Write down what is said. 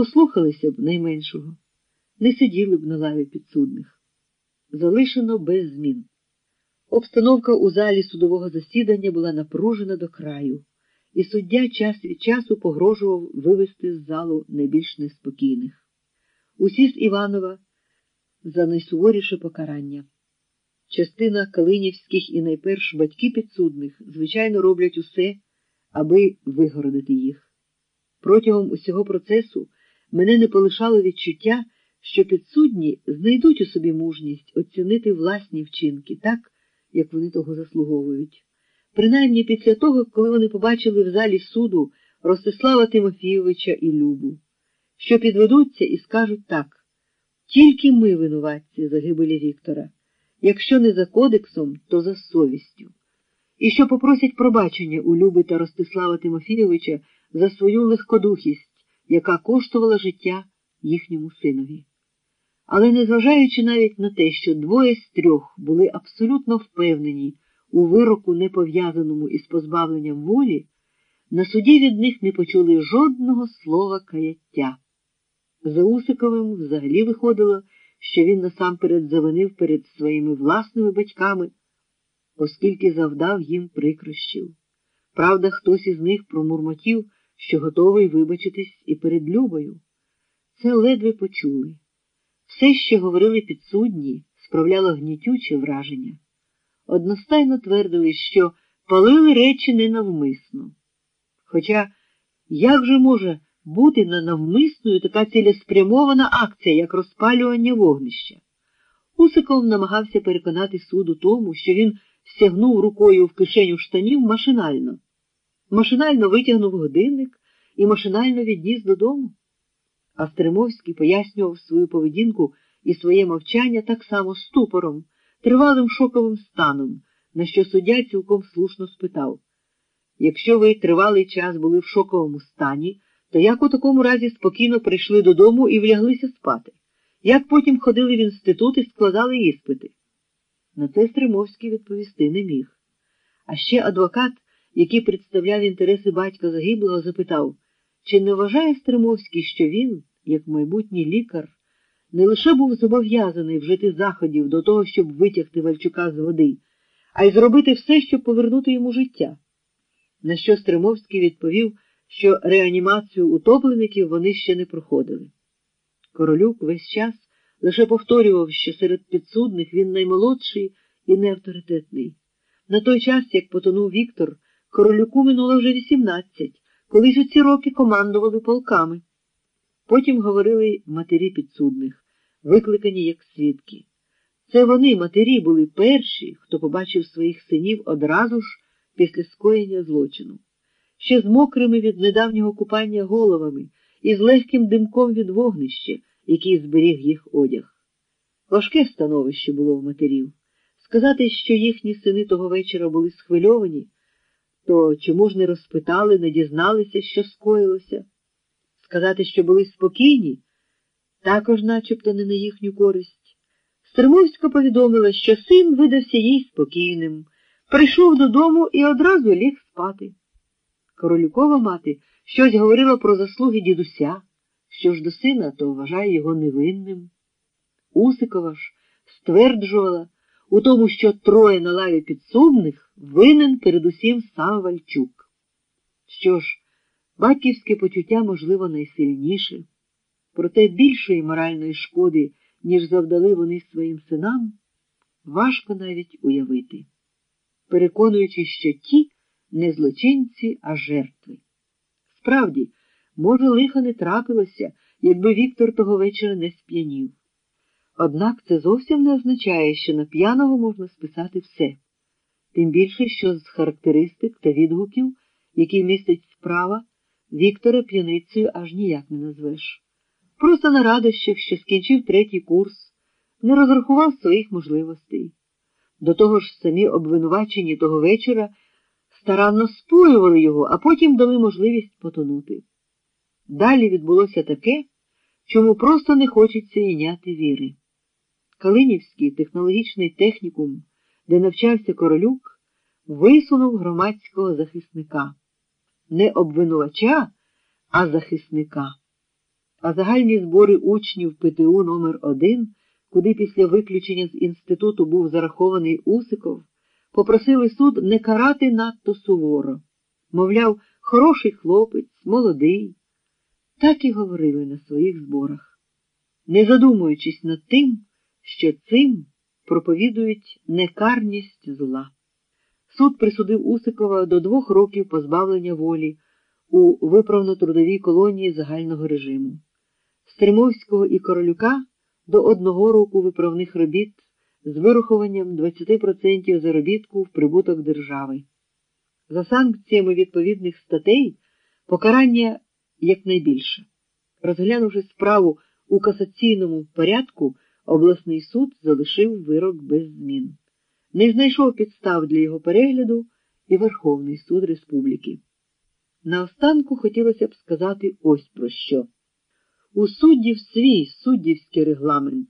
послухалися б найменшого, не сиділи б на лаві підсудних. Залишено без змін. Обстановка у залі судового засідання була напружена до краю, і суддя час від часу погрожував вивести з залу найбільш неспокійних. Усі з Іванова за найсуворіше покарання. Частина калинівських і найперш батьки підсудних, звичайно, роблять усе, аби вигородити їх. Протягом усього процесу мене не полишало відчуття, що підсудні знайдуть у собі мужність оцінити власні вчинки так, як вони того заслуговують. Принаймні після того, коли вони побачили в залі суду Ростислава Тимофійовича і Любу, що підведуться і скажуть так. Тільки ми винуватці загибелі Віктора, якщо не за кодексом, то за совістю, і що попросять пробачення у Люби та Ростислава Тимофійовича за свою легкодухість, яка коштувала життя їхньому синові. Але незважаючи навіть на те, що двоє з трьох були абсолютно впевнені у вироку, не пов'язаному із позбавленням волі, на суді від них не почули жодного слова каяття. За Усиковим взагалі виходило, що він насамперед завинив перед своїми власними батьками, оскільки завдав їм прикрощів. Правда, хтось із них промурмотів, що готовий вибачитись і перед Любою. Це ледве почули. Все, що говорили підсудні, справляло гнітюче враження. Одностайно твердили, що палили речі ненавмисно. Хоча як же може бути ненавмисною така цілеспрямована акція, як розпалювання вогнища? Усиков намагався переконати суд у тому, що він стягнув рукою в кишеню штанів машинально. Машинально витягнув годинник і машинально відніс додому. А Стримовський пояснював свою поведінку і своє мовчання так само ступором, тривалим шоковим станом, на що суддя цілком слушно спитав якщо ви тривалий час були в шоковому стані, то як у такому разі спокійно прийшли додому і вляглися спати? Як потім ходили в інститут і складали іспити? На це Стримовський відповісти не міг. А ще адвокат, який представляв інтереси батька загиблого, запитав, чи не вважає Стримовський, що він, як майбутній лікар, не лише був зобов'язаний вжити заходів до того, щоб витягти Вальчука з води, а й зробити все, щоб повернути йому життя. На що Стримовський відповів, що реанімацію утоплеників вони ще не проходили. Королюк весь час лише повторював, що серед підсудних він наймолодший і неавторитетний. На той час, як потонув Віктор, королюку минуло вже вісімнадцять, колись у ці роки командували полками. Потім говорили матері підсудних, викликані як свідки. Це вони, матері, були перші, хто побачив своїх синів одразу ж після скоєння злочину, ще з мокрими від недавнього купання головами і з легким димком від вогнища, який зберіг їх одяг. Важке становище було в матерів. Сказати, що їхні сини того вечора були схвильовані, то чому ж не розпитали, не дізналися, що скоїлося? Сказати, що були спокійні, також начебто не на їхню користь. Стримовська повідомила, що син видався їй спокійним, прийшов додому і одразу ліг спати. Королюкова мати щось говорила про заслуги дідуся, що ж до сина, то вважає його невинним. Усикова ж стверджувала у тому, що троє на лаві підсудних винен передусім сам Вальчук. Що ж, батьківське почуття, можливо, найсильніше, проте більшої моральної шкоди, ніж завдали вони своїм синам, важко навіть уявити, переконуючи, що ті не злочинці, а жертви. Справді, може, лиха не трапилося, якби Віктор того вечора не сп'янів. Однак це зовсім не означає, що на п'яного можна списати все, тим більше, що з характеристик та відгуків, які містить справа, Віктора п'яницею аж ніяк не назвеш. Просто на радощах, що скінчив третій курс, не розрахував своїх можливостей. До того ж, самі обвинувачені того вечора старанно споювали його, а потім дали можливість потонути. Далі відбулося таке, чому просто не хочеться іняти віри. Калинівський технологічний технікум, де навчався королюк, висунув громадського захисника, не обвинувача, а захисника. а загальні збори учнів ПТУ номер 1 куди після виключення з інституту був зарахований Усиков, попросили суд не карати надто суворо. Мовляв, хороший хлопець, молодий. Так і говорили на своїх зборах, не задумуючись над тим, що цим проповідують некарність зла. Суд присудив Усикова до двох років позбавлення волі у виправно-трудовій колонії загального режиму. Стримовського і Королюка до одного року виправних робіт з вирахуванням 20% заробітку в прибуток держави. За санкціями відповідних статей покарання якнайбільше. Розглянувши справу у касаційному порядку, обласний суд залишив вирок без змін. Не знайшов підстав для його перегляду і Верховний суд Республіки. Наостанку хотілося б сказати ось про що. У суддів свій суддівський регламент.